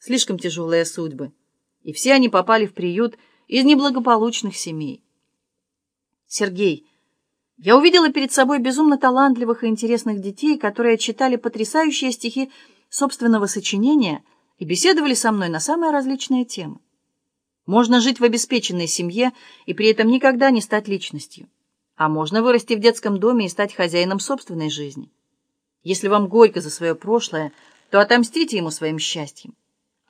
Слишком тяжелые судьбы. И все они попали в приют из неблагополучных семей. Сергей, я увидела перед собой безумно талантливых и интересных детей, которые читали потрясающие стихи собственного сочинения и беседовали со мной на самые различные темы. Можно жить в обеспеченной семье и при этом никогда не стать личностью. А можно вырасти в детском доме и стать хозяином собственной жизни. Если вам горько за свое прошлое, то отомстите ему своим счастьем.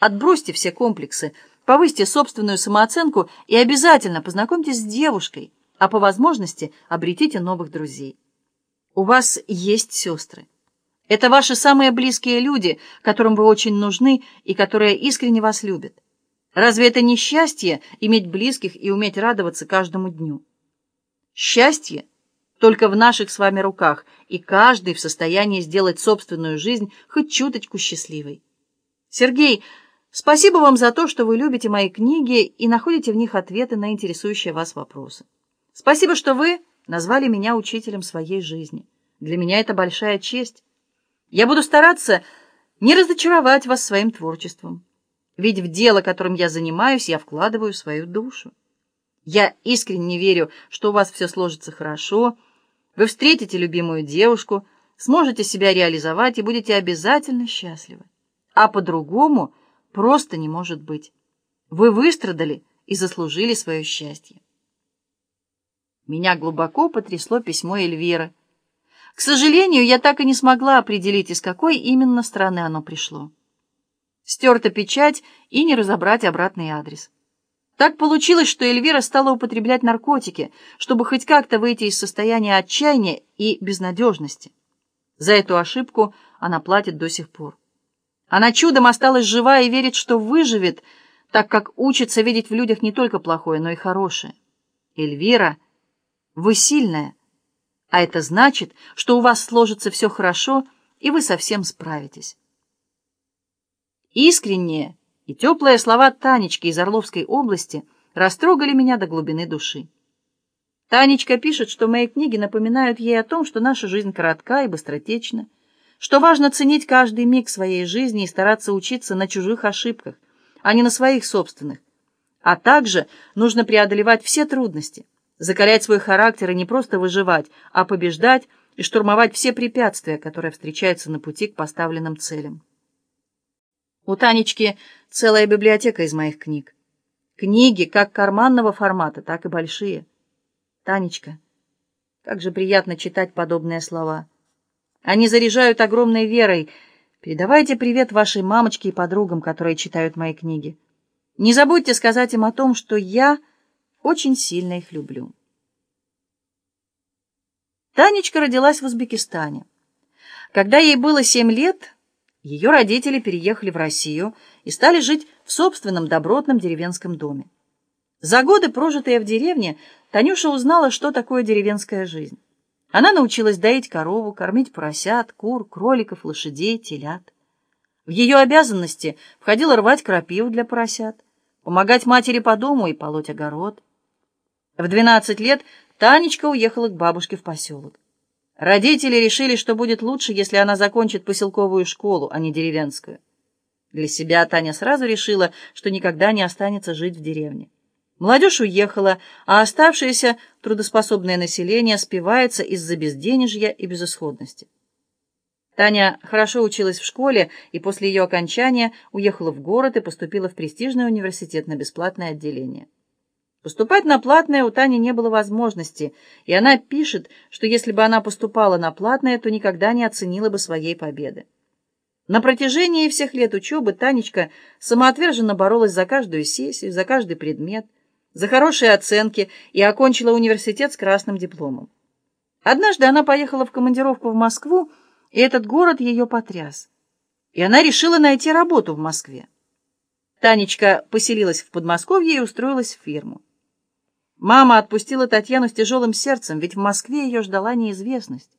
Отбросьте все комплексы, повысьте собственную самооценку и обязательно познакомьтесь с девушкой, а по возможности обретите новых друзей. У вас есть сестры. Это ваши самые близкие люди, которым вы очень нужны и которые искренне вас любят. Разве это не счастье иметь близких и уметь радоваться каждому дню? Счастье только в наших с вами руках, и каждый в состоянии сделать собственную жизнь хоть чуточку счастливой. Сергей, спасибо вам за то, что вы любите мои книги и находите в них ответы на интересующие вас вопросы. Спасибо, что вы назвали меня учителем своей жизни. Для меня это большая честь. Я буду стараться не разочаровать вас своим творчеством. Ведь в дело, которым я занимаюсь, я вкладываю свою душу. Я искренне верю, что у вас все сложится хорошо, вы встретите любимую девушку, сможете себя реализовать и будете обязательно счастливы. А по-другому просто не может быть. Вы выстрадали и заслужили свое счастье. Меня глубоко потрясло письмо Эльвиры. К сожалению, я так и не смогла определить, из какой именно страны оно пришло. Стерта печать и не разобрать обратный адрес. Так получилось, что Эльвира стала употреблять наркотики, чтобы хоть как-то выйти из состояния отчаяния и безнадежности. За эту ошибку она платит до сих пор. Она чудом осталась жива и верит, что выживет, так как учится видеть в людях не только плохое, но и хорошее. Эльвира, вы сильная, а это значит, что у вас сложится все хорошо, и вы совсем справитесь. Искренние и теплые слова Танечки из Орловской области растрогали меня до глубины души. Танечка пишет, что мои книги напоминают ей о том, что наша жизнь коротка и быстротечна, что важно ценить каждый миг своей жизни и стараться учиться на чужих ошибках, а не на своих собственных. А также нужно преодолевать все трудности, закалять свой характер и не просто выживать, а побеждать и штурмовать все препятствия, которые встречаются на пути к поставленным целям. У Танечки целая библиотека из моих книг. Книги как карманного формата, так и большие. Танечка, как же приятно читать подобные слова. Они заряжают огромной верой. Передавайте привет вашей мамочке и подругам, которые читают мои книги. Не забудьте сказать им о том, что я очень сильно их люблю. Танечка родилась в Узбекистане. Когда ей было семь лет, ее родители переехали в Россию и стали жить в собственном добротном деревенском доме. За годы, прожитые в деревне, Танюша узнала, что такое деревенская жизнь. Она научилась доить корову, кормить поросят, кур, кроликов, лошадей, телят. В ее обязанности входило рвать крапиву для поросят, помогать матери по дому и полоть огород. В 12 лет Танечка уехала к бабушке в поселок. Родители решили, что будет лучше, если она закончит поселковую школу, а не деревенскую. Для себя Таня сразу решила, что никогда не останется жить в деревне. Молодежь уехала, а оставшееся трудоспособное население спивается из-за безденежья и безысходности. Таня хорошо училась в школе и после ее окончания уехала в город и поступила в престижный университет на бесплатное отделение. Поступать на платное у Тани не было возможности, и она пишет, что если бы она поступала на платное, то никогда не оценила бы своей победы. На протяжении всех лет учебы Танечка самоотверженно боролась за каждую сессию, за каждый предмет, за хорошие оценки и окончила университет с красным дипломом. Однажды она поехала в командировку в Москву, и этот город ее потряс. И она решила найти работу в Москве. Танечка поселилась в Подмосковье и устроилась в фирму. Мама отпустила Татьяну с тяжелым сердцем, ведь в Москве ее ждала неизвестность.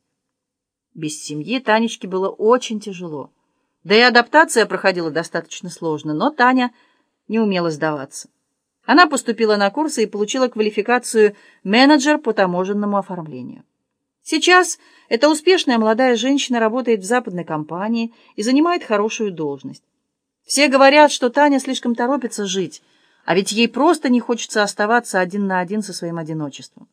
Без семьи Танечке было очень тяжело. Да и адаптация проходила достаточно сложно, но Таня не умела сдаваться. Она поступила на курсы и получила квалификацию менеджер по таможенному оформлению. Сейчас эта успешная молодая женщина работает в западной компании и занимает хорошую должность. Все говорят, что Таня слишком торопится жить, а ведь ей просто не хочется оставаться один на один со своим одиночеством.